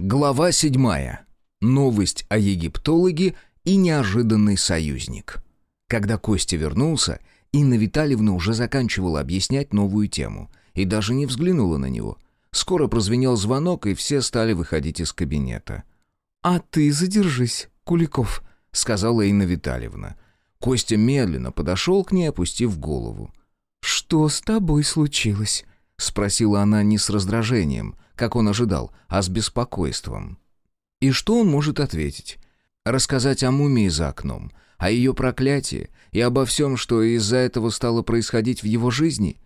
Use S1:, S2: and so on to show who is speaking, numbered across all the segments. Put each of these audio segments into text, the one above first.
S1: Глава седьмая. Новость о египтологе и неожиданный союзник. Когда Костя вернулся, Инна Витальевна уже заканчивала объяснять новую тему и даже не взглянула на него. Скоро прозвенел звонок, и все стали выходить из кабинета.
S2: «А ты задержись, Куликов», — сказала Инна Витальевна.
S1: Костя медленно подошел к ней, опустив голову.
S2: «Что с тобой случилось?»
S1: — спросила она не с раздражением — как он ожидал, а с беспокойством. И что он может ответить? Рассказать о мумии за окном, о ее проклятии и обо всем, что из-за этого стало происходить в его жизни?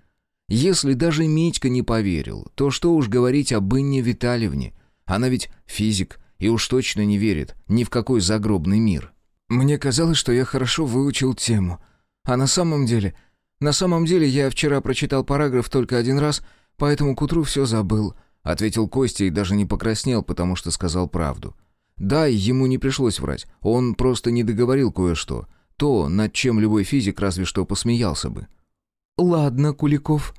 S1: Если даже Митька не поверил, то что уж говорить об Инне Витальевне? Она ведь физик и уж точно не верит ни в какой загробный мир.
S2: Мне казалось, что я хорошо выучил тему. А на самом деле... На самом деле я вчера прочитал параграф только один раз, поэтому к утру все забыл.
S1: — ответил Костя и даже не покраснел, потому что сказал правду. Да, ему не пришлось врать, он просто не договорил кое-что. То, над чем любой физик разве что посмеялся бы.
S2: «Ладно, Куликов.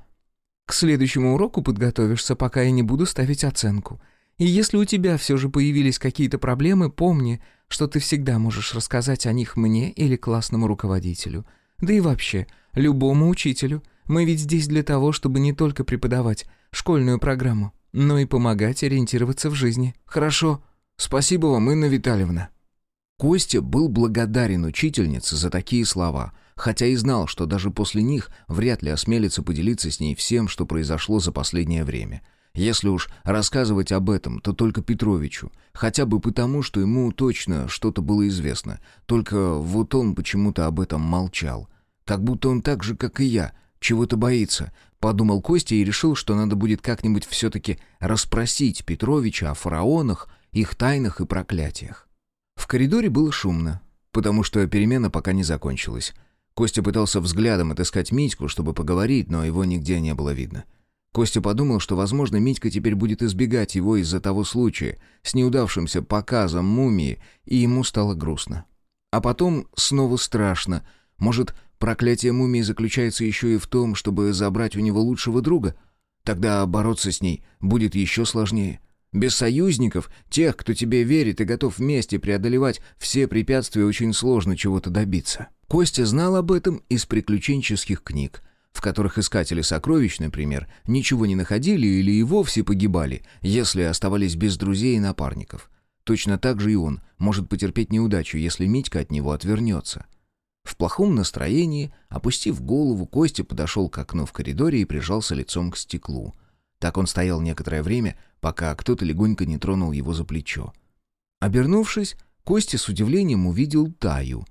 S2: К следующему уроку подготовишься, пока я не буду ставить оценку. И если у тебя все же появились какие-то проблемы, помни, что ты всегда можешь рассказать о них мне или классному руководителю. Да и вообще, любому учителю. Мы ведь здесь для того, чтобы не только преподавать школьную программу, но и помогать ориентироваться в жизни. Хорошо? Спасибо вам, Инна Витальевна».
S1: Костя был благодарен учительнице за такие слова, хотя и знал, что даже после них вряд ли осмелится поделиться с ней всем, что произошло за последнее время. Если уж рассказывать об этом, то только Петровичу, хотя бы потому, что ему точно что-то было известно, только вот он почему-то об этом молчал. Как будто он так же, как и я, чего-то боится, Подумал Костя и решил, что надо будет как-нибудь все-таки расспросить Петровича о фараонах, их тайнах и проклятиях. В коридоре было шумно, потому что перемена пока не закончилась. Костя пытался взглядом отыскать Митьку, чтобы поговорить, но его нигде не было видно. Костя подумал, что, возможно, Митька теперь будет избегать его из-за того случая с неудавшимся показом мумии, и ему стало грустно. А потом снова страшно. Может, Проклятие мумии заключается еще и в том, чтобы забрать у него лучшего друга. Тогда бороться с ней будет еще сложнее. Без союзников, тех, кто тебе верит и готов вместе преодолевать все препятствия, очень сложно чего-то добиться. Костя знал об этом из приключенческих книг, в которых искатели сокровищ, например, ничего не находили или и вовсе погибали, если оставались без друзей и напарников. Точно так же и он может потерпеть неудачу, если Митька от него отвернется. В плохом настроении, опустив голову, Костя подошел к окну в коридоре и прижался лицом к стеклу. Так он стоял некоторое время, пока кто-то легонько не тронул его за плечо. Обернувшись, Костя с удивлением увидел Таю.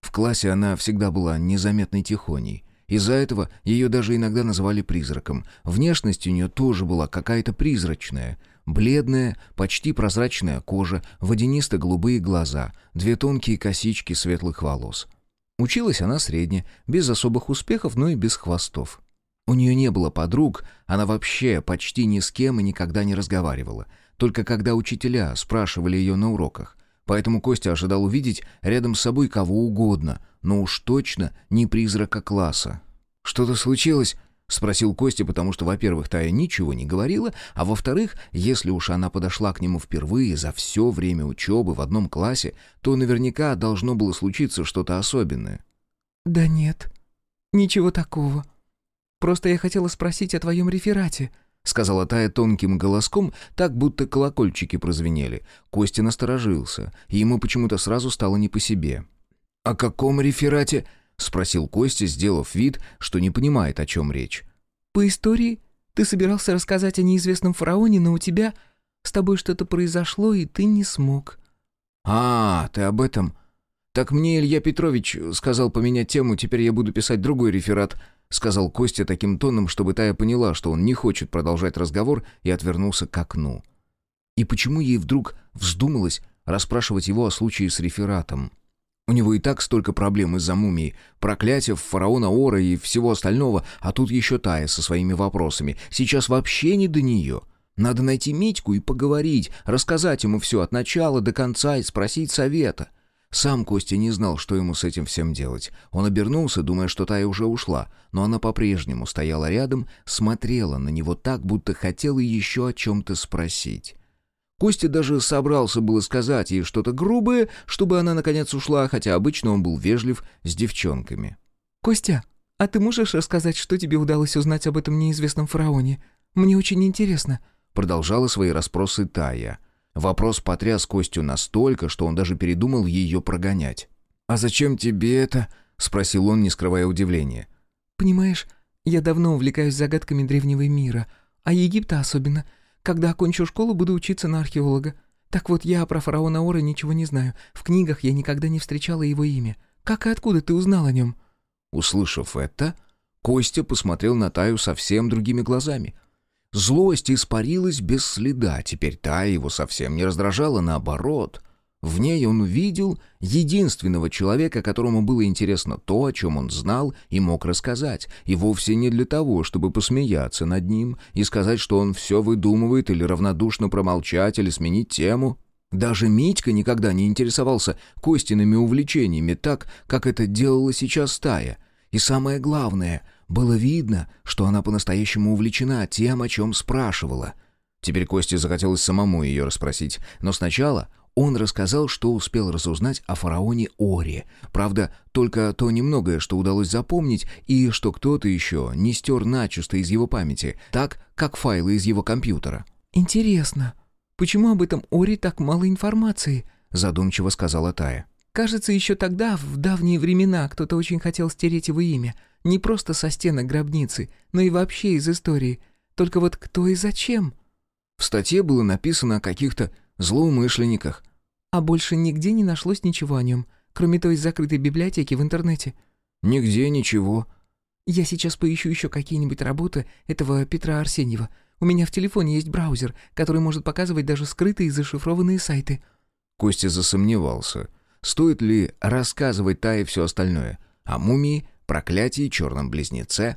S1: В классе она всегда была незаметной тихоней. Из-за этого ее даже иногда называли призраком. Внешность у нее тоже была какая-то призрачная. Бледная, почти прозрачная кожа, водянисто-голубые глаза, две тонкие косички светлых волос — Училась она средне, без особых успехов, но и без хвостов. У нее не было подруг, она вообще почти ни с кем и никогда не разговаривала, только когда учителя спрашивали ее на уроках. Поэтому Костя ожидал увидеть рядом с собой кого угодно, но уж точно не призрака класса. «Что-то случилось?» — спросил Костя, потому что, во-первых, Тая ничего не говорила, а во-вторых, если уж она подошла к нему впервые за все время учебы в одном классе, то наверняка должно было случиться что-то особенное.
S2: «Да нет, ничего такого. Просто я хотела спросить о твоем реферате», — сказала Тая тонким голоском, так будто колокольчики прозвенели.
S1: Костя насторожился, и ему почему-то сразу стало не по себе. «О каком реферате?» — спросил Костя, сделав вид, что не понимает, о чем речь.
S2: «По истории? Ты собирался рассказать о неизвестном фараоне, но у тебя... С тобой что-то произошло, и ты не смог».
S1: «А, ты об этом...» «Так мне Илья Петрович сказал поменять тему, теперь я буду писать другой реферат», — сказал Костя таким тоном, чтобы Тая поняла, что он не хочет продолжать разговор, и отвернулся к окну. И почему ей вдруг вздумалось расспрашивать его о случае с рефератом? У него и так столько проблем из-за мумии, проклятия фараона Ора и всего остального, а тут еще Тая со своими вопросами. Сейчас вообще не до нее. Надо найти Митьку и поговорить, рассказать ему все от начала до конца и спросить совета. Сам Костя не знал, что ему с этим всем делать. Он обернулся, думая, что Тая уже ушла, но она по-прежнему стояла рядом, смотрела на него так, будто хотела еще о чем-то спросить. Костя даже собрался было сказать ей что-то грубое, чтобы она наконец ушла, хотя обычно он был вежлив с девчонками.
S2: «Костя, а ты можешь рассказать, что тебе удалось узнать об этом неизвестном фараоне? Мне очень интересно», —
S1: продолжала свои расспросы Тая. Вопрос потряс Костю настолько, что он даже передумал ее прогонять. «А зачем тебе это?» — спросил он, не скрывая удивления.
S2: «Понимаешь, я давно увлекаюсь загадками древнего мира, а Египта особенно. Когда окончу школу, буду учиться на археолога. Так вот, я про фараона Ора ничего не знаю. В книгах я никогда не встречала его имя. Как и откуда ты узнал о нем?»
S1: Услышав это, Костя посмотрел на Таю совсем другими глазами. Злость испарилась без следа, теперь Тая его совсем не раздражала, наоборот. В ней он увидел единственного человека, которому было интересно то, о чем он знал и мог рассказать, и вовсе не для того, чтобы посмеяться над ним и сказать, что он все выдумывает или равнодушно промолчать или сменить тему. Даже Митька никогда не интересовался Костиными увлечениями так, как это делала сейчас стая. И самое главное, было видно, что она по-настоящему увлечена тем, о чем спрашивала. Теперь Косте захотелось самому ее расспросить, но сначала он рассказал, что успел разузнать о фараоне Оре. Правда, только то немногое, что удалось запомнить, и что кто-то еще не стер начисто из его памяти, так, как файлы из его компьютера.
S2: «Интересно, почему об этом Оре так мало информации?»
S1: задумчиво сказала Тая.
S2: «Кажется, еще тогда, в давние времена, кто-то очень хотел стереть его имя. Не просто со стенок гробницы, но и вообще из истории. Только вот кто и зачем?»
S1: В статье было написано о каких-то злоумышленниках.
S2: А больше нигде не нашлось ничего о нем, кроме той закрытой библиотеки в интернете?
S1: Нигде ничего.
S2: Я сейчас поищу еще какие-нибудь работы этого Петра Арсеньева. У меня в телефоне есть браузер, который может показывать даже скрытые и зашифрованные сайты.
S1: Костя засомневался. Стоит ли рассказывать Тае все остальное? О мумии, проклятии, черном близнеце?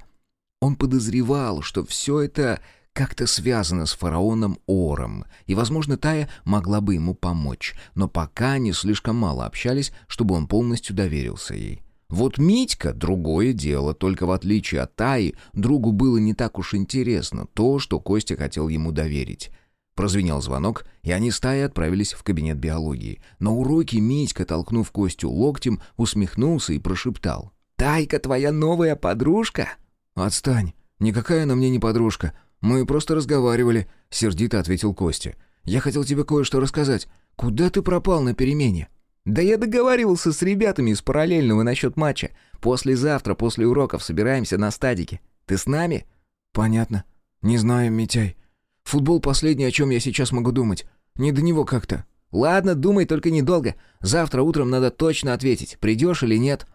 S1: Он подозревал, что все это как-то связано с фараоном Ором, и, возможно, Тая могла бы ему помочь, но пока они слишком мало общались, чтобы он полностью доверился ей. Вот Митька — другое дело, только в отличие от Таи, другу было не так уж интересно то, что Костя хотел ему доверить. Прозвенел звонок, и они с Таей отправились в кабинет биологии. На уроке Митька, толкнув Костю локтем, усмехнулся и прошептал.
S2: «Тайка твоя новая подружка?»
S1: «Отстань, никакая она мне не подружка», «Мы просто разговаривали», — сердито ответил Костя. «Я хотел тебе кое-что рассказать. Куда ты пропал на перемене?»
S2: «Да я договаривался с ребятами из параллельного насчет матча. Послезавтра, после уроков, собираемся на стадике. Ты с нами?»
S1: «Понятно. Не знаю, Митяй. Футбол последний, о чем я сейчас могу думать. Не до него как-то».
S2: «Ладно, думай, только недолго. Завтра утром надо точно ответить, придешь или нет».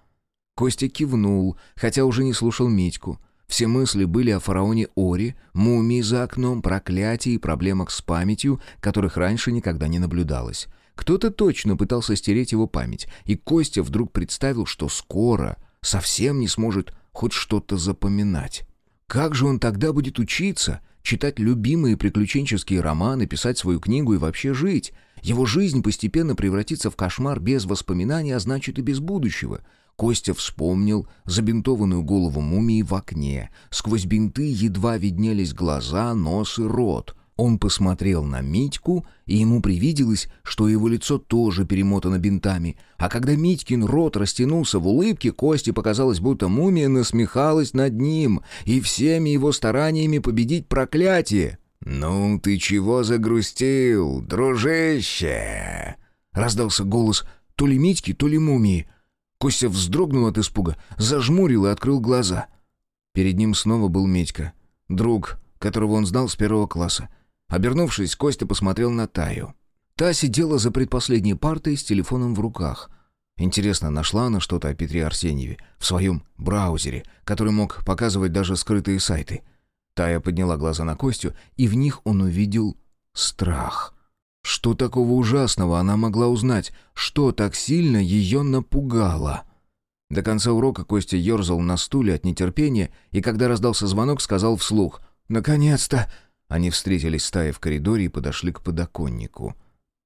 S1: Костя кивнул, хотя уже не слушал Митьку. Все мысли были о фараоне Ори, мумии за окном, проклятии и проблемах с памятью, которых раньше никогда не наблюдалось. Кто-то точно пытался стереть его память, и Костя вдруг представил, что скоро совсем не сможет хоть что-то запоминать. Как же он тогда будет учиться, читать любимые приключенческие романы, писать свою книгу и вообще жить? Его жизнь постепенно превратится в кошмар без воспоминаний, а значит и без будущего — Костя вспомнил забинтованную голову мумии в окне. Сквозь бинты едва виднелись глаза, нос и рот. Он посмотрел на Митьку, и ему привиделось, что его лицо тоже перемотано бинтами. А когда Митькин рот растянулся в улыбке, Косте показалось, будто мумия насмехалась над ним и всеми его стараниями победить проклятие. «Ну, ты чего загрустил, дружище?» Раздался голос то ли Митьки, то ли мумии. Костя вздрогнул от испуга, зажмурил и открыл глаза. Перед ним снова был Медька, друг, которого он знал с первого класса. Обернувшись, Костя посмотрел на Таю. Та сидела за предпоследней партой с телефоном в руках. Интересно, нашла она что-то о Петре Арсеньеве в своем браузере, который мог показывать даже скрытые сайты. Тая подняла глаза на Костю, и в них он увидел страх. Что такого ужасного она могла узнать? Что так сильно ее напугало? До конца урока Костя ерзал на стуле от нетерпения, и когда раздался звонок, сказал вслух «Наконец-то!». Они встретились стаи в коридоре и подошли к подоконнику.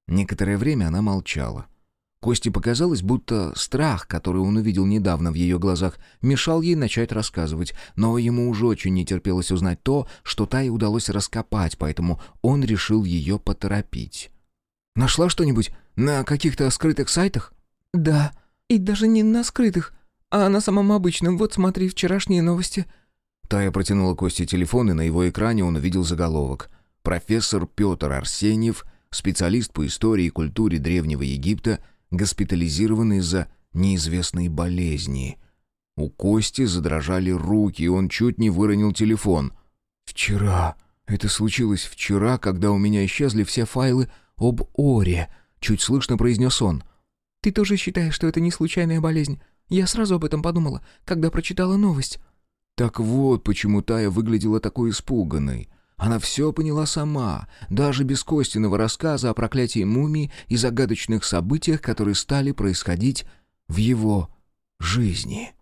S1: Некоторое время она молчала. Косте показалось, будто страх, который он увидел недавно в ее глазах, мешал ей начать рассказывать, но ему уже очень не терпелось узнать то, что Тае удалось раскопать, поэтому он решил ее поторопить.
S2: «Нашла что-нибудь на каких-то скрытых сайтах?»
S3: «Да, и даже не на скрытых, а на самом обычном. Вот смотри, вчерашние новости».
S1: Тая протянула Косте телефон, и на его экране он увидел заголовок. «Профессор Петр Арсеньев, специалист по истории и культуре Древнего Египта, госпитализирован из-за неизвестной болезни». У Кости задрожали руки, и он чуть не выронил телефон. «Вчера. Это случилось вчера, когда у меня исчезли все файлы об Оре», — чуть слышно произнес он.
S3: «Ты тоже считаешь, что это не случайная болезнь? Я сразу об этом подумала, когда прочитала новость».
S1: Так вот, почему Тая выглядела такой испуганной. Она все поняла сама, даже без Костиного рассказа о проклятии мумии и загадочных событиях, которые стали происходить в его жизни.